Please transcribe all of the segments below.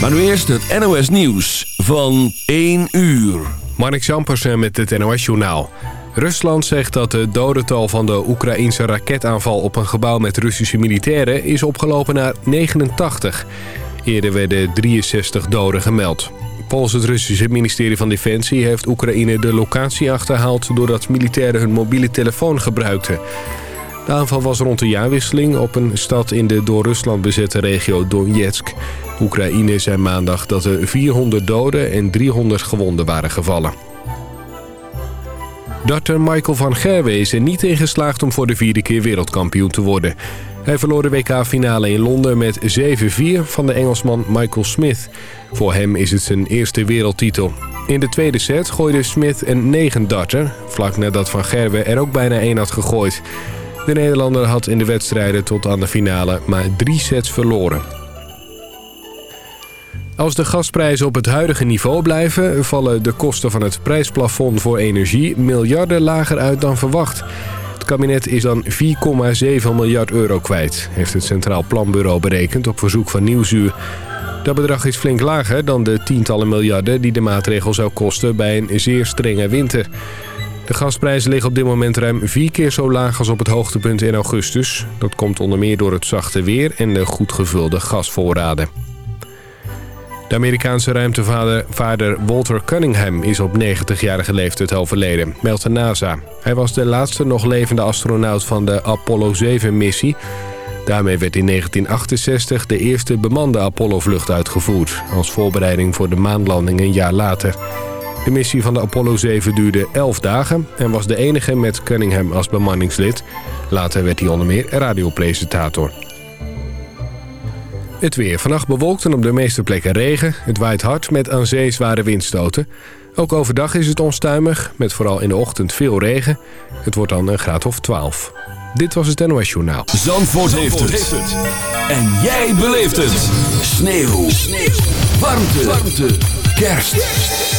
Maar nu eerst het NOS Nieuws van 1 uur. Mark Jampersen met het NOS Journaal. Rusland zegt dat de dodental van de Oekraïense raketaanval op een gebouw met Russische militairen is opgelopen naar 89. Eerder werden 63 doden gemeld. Volgens het Russische ministerie van Defensie heeft Oekraïne de locatie achterhaald... doordat militairen hun mobiele telefoon gebruikten. De aanval was rond de jaarwisseling op een stad in de door Rusland bezette regio Donetsk. Oekraïne zei maandag dat er 400 doden en 300 gewonden waren gevallen. Darter Michael van Gerwen is er niet in geslaagd om voor de vierde keer wereldkampioen te worden. Hij verloor de WK-finale in Londen met 7-4 van de Engelsman Michael Smith. Voor hem is het zijn eerste wereldtitel. In de tweede set gooide Smith een 9 darter, vlak nadat Van Gerwen er ook bijna één had gegooid. De Nederlander had in de wedstrijden tot aan de finale maar drie sets verloren. Als de gasprijzen op het huidige niveau blijven... vallen de kosten van het prijsplafond voor energie miljarden lager uit dan verwacht. Het kabinet is dan 4,7 miljard euro kwijt... heeft het Centraal Planbureau berekend op verzoek van Nieuwsuur. Dat bedrag is flink lager dan de tientallen miljarden... die de maatregel zou kosten bij een zeer strenge winter. De gasprijzen liggen op dit moment ruim vier keer zo laag als op het hoogtepunt in augustus. Dat komt onder meer door het zachte weer en de goed gevulde gasvoorraden. De Amerikaanse ruimtevaarder Walter Cunningham is op 90-jarige leeftijd overleden, meldt de NASA. Hij was de laatste nog levende astronaut van de Apollo 7-missie. Daarmee werd in 1968 de eerste bemande Apollo-vlucht uitgevoerd... als voorbereiding voor de maanlanding een jaar later. De missie van de Apollo 7 duurde 11 dagen en was de enige met Cunningham als bemanningslid. Later werd hij onder meer radiopresentator. Het weer. Vannacht bewolkt en op de meeste plekken regen. Het waait hard met aan zee zware windstoten. Ook overdag is het onstuimig, met vooral in de ochtend veel regen. Het wordt dan een graad of 12. Dit was het NOS Journaal. Zandvoort, heeft, het. En jij beleeft het. Sneeuw. Sneeuw. Warmte. Warmte. Kerst.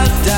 I've.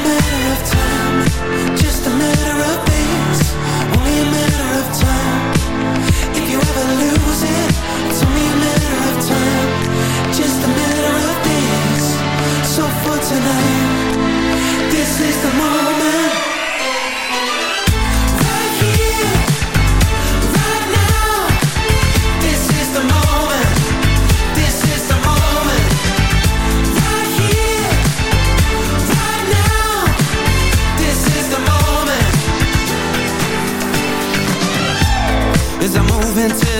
matter of time, just a matter of days Only a matter of time,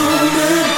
moment.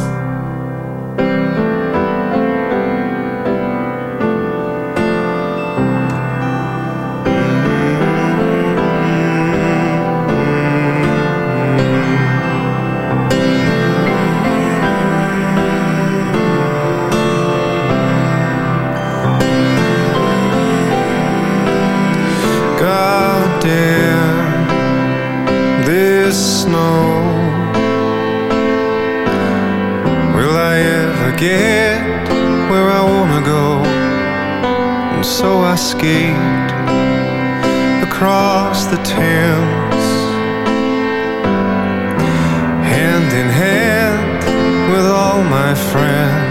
Skate across the Thames, hand in hand with all my friends.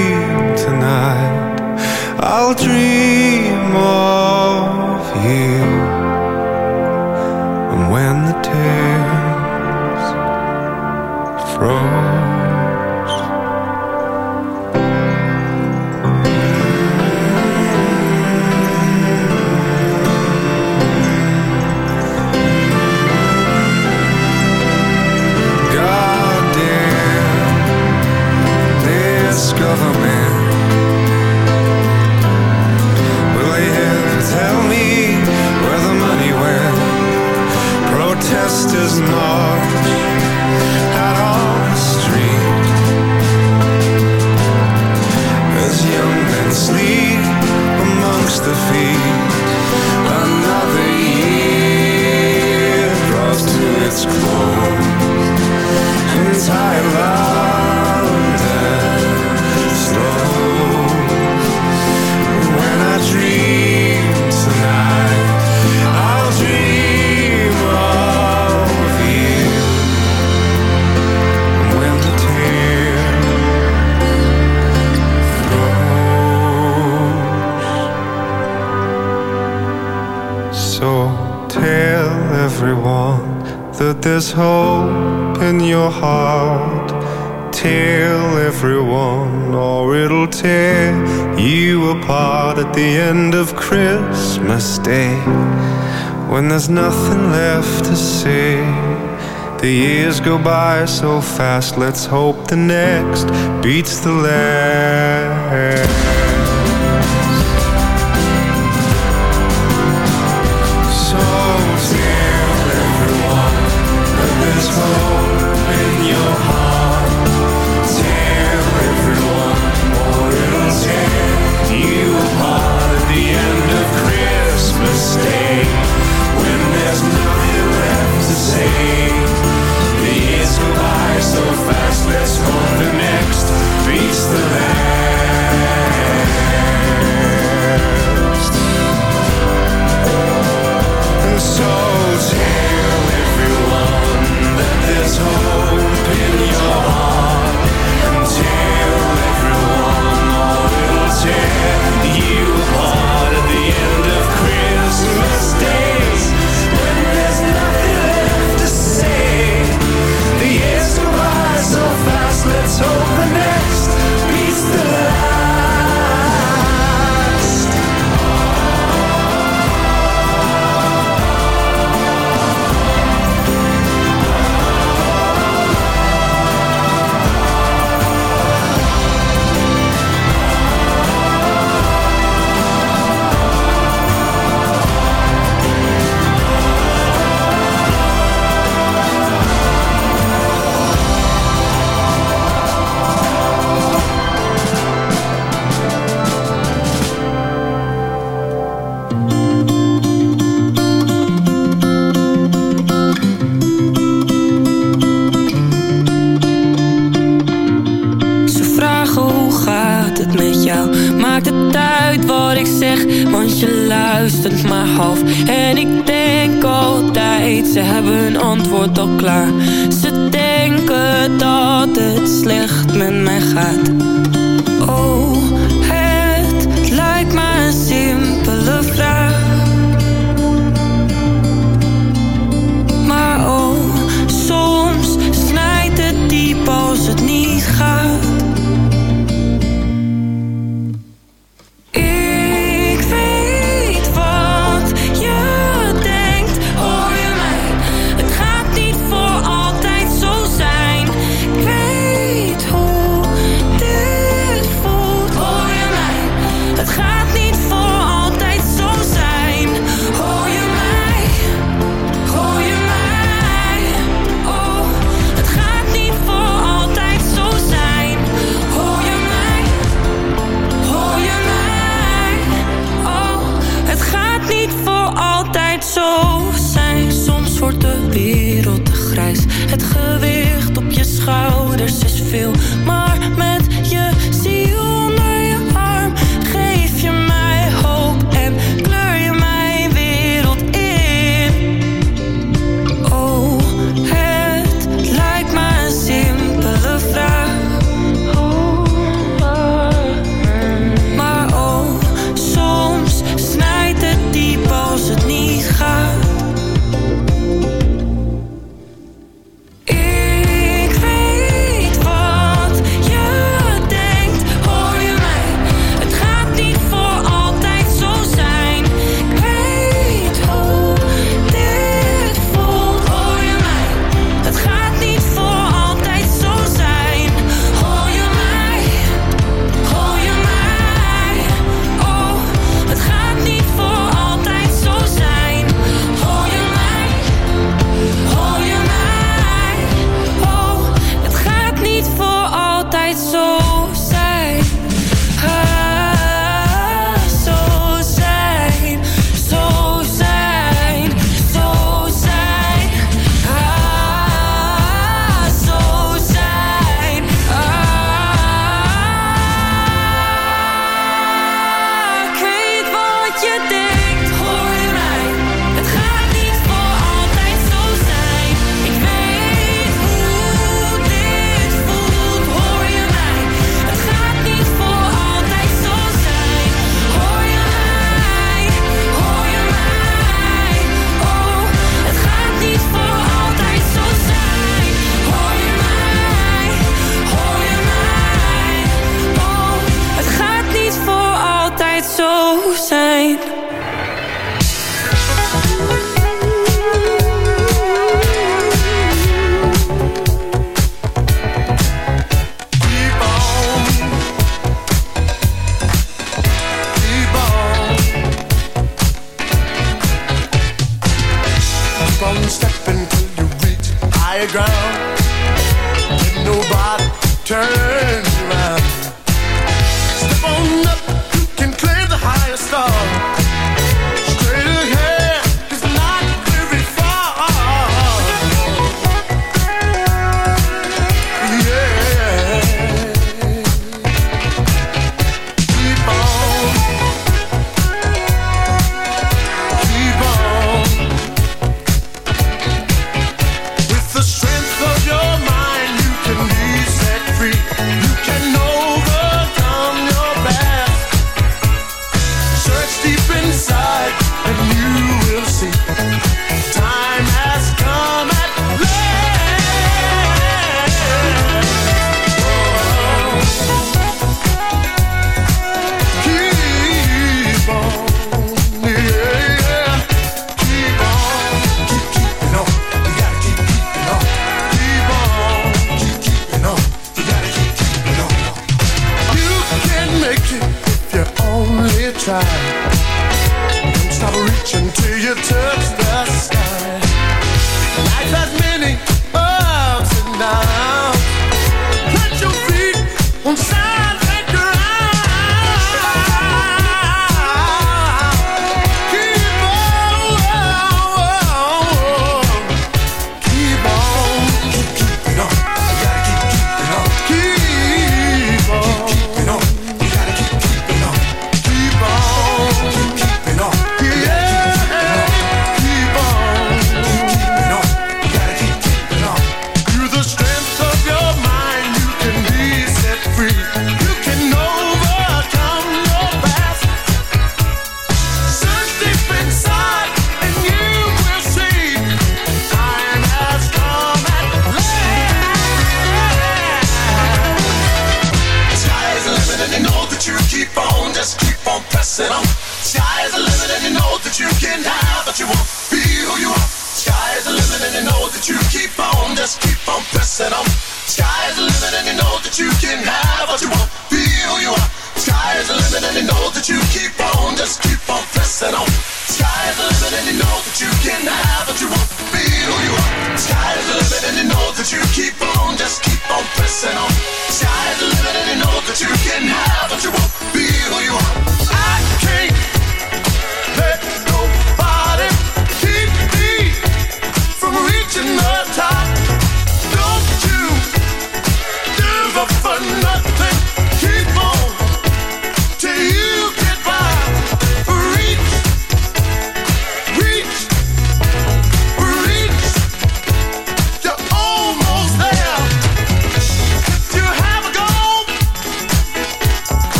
tonight, I'll dream of years go by so fast. Let's hope the next beats the last. hope in your heart.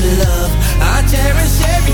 love. I cherish every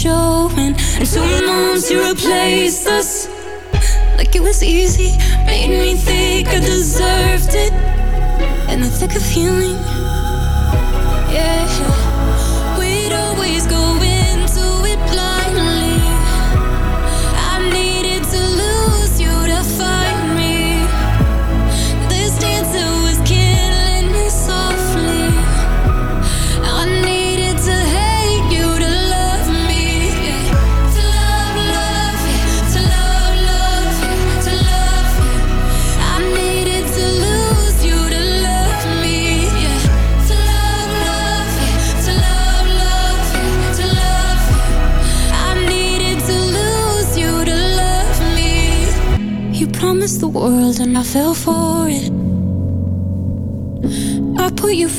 showing. And two moms, you replaced us. Like it was easy, made me think I deserved it. In the thick of healing.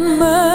and mercy.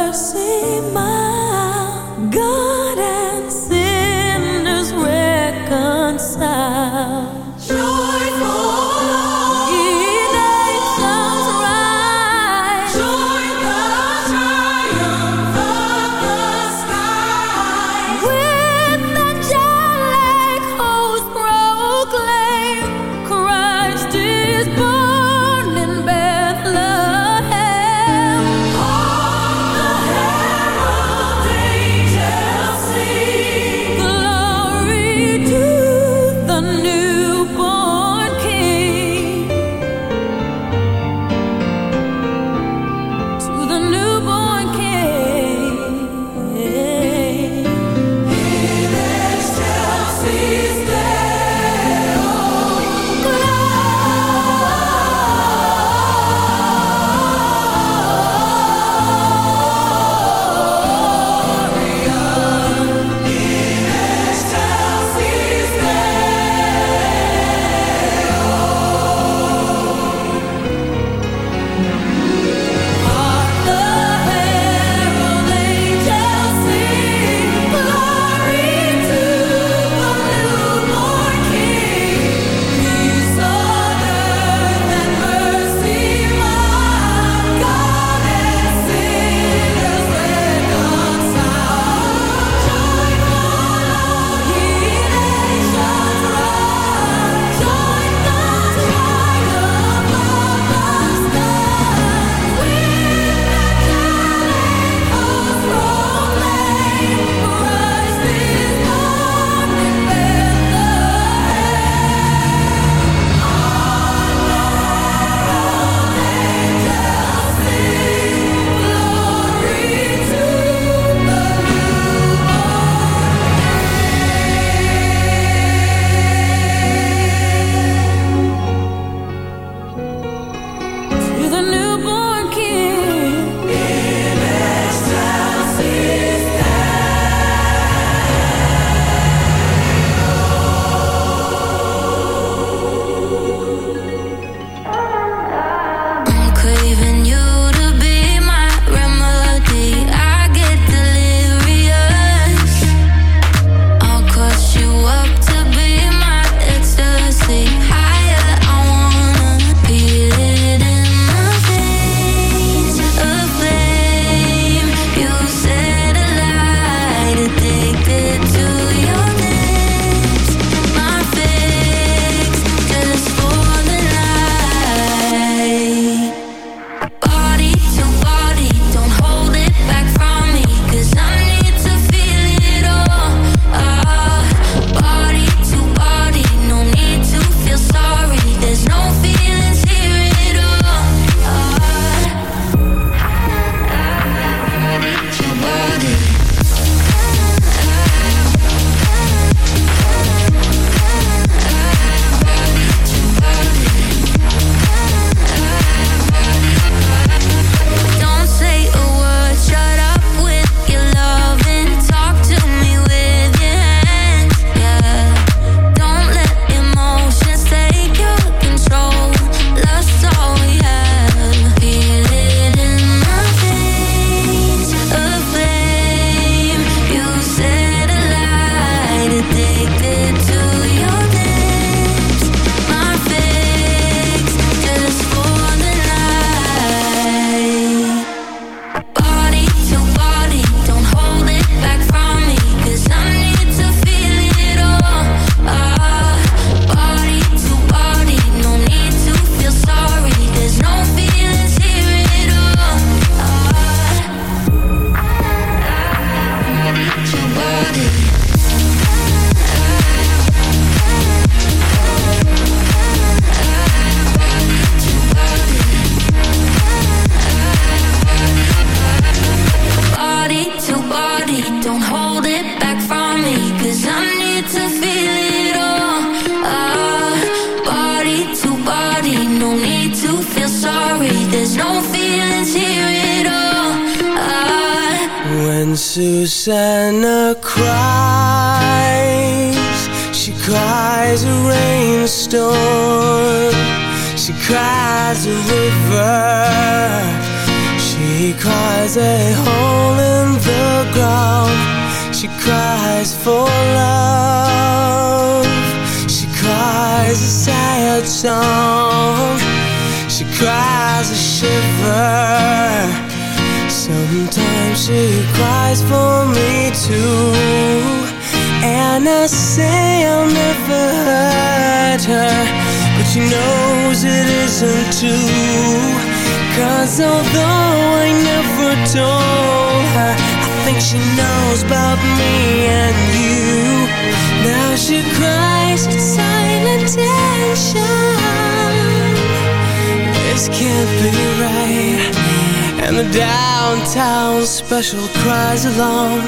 Downtown special cries alone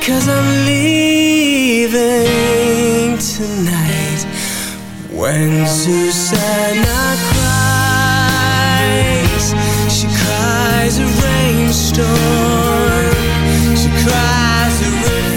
Cause I'm leaving tonight. When Susanna cries She cries a rainstorm. She cries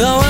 Though